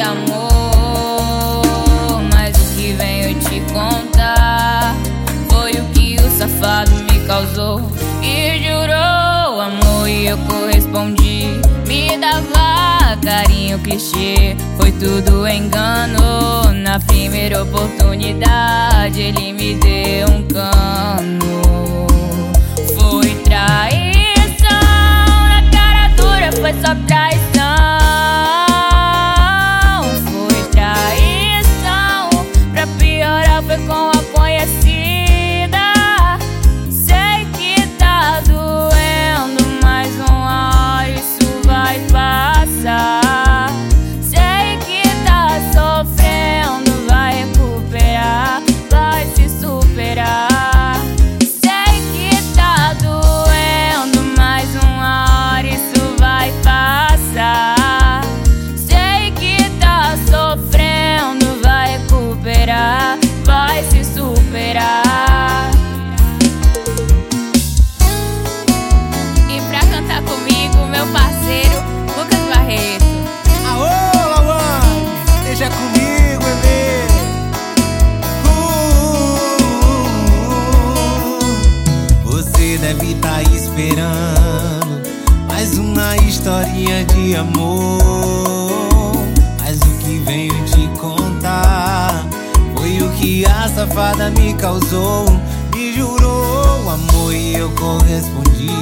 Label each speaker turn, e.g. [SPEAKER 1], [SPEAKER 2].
[SPEAKER 1] amor. Mas o que venho te contar foi o que o safado me causou. E jurou amor e eu correspondi. Me dava carinho clichê, foi tudo engano. Na primeira oportunidade ele me deu um cano. Piorar foi com a
[SPEAKER 2] deve estar esperando mais uma historinha de amor. Mas o que venho te contar foi o que a safada me causou. Me jurou amor e eu correspondi.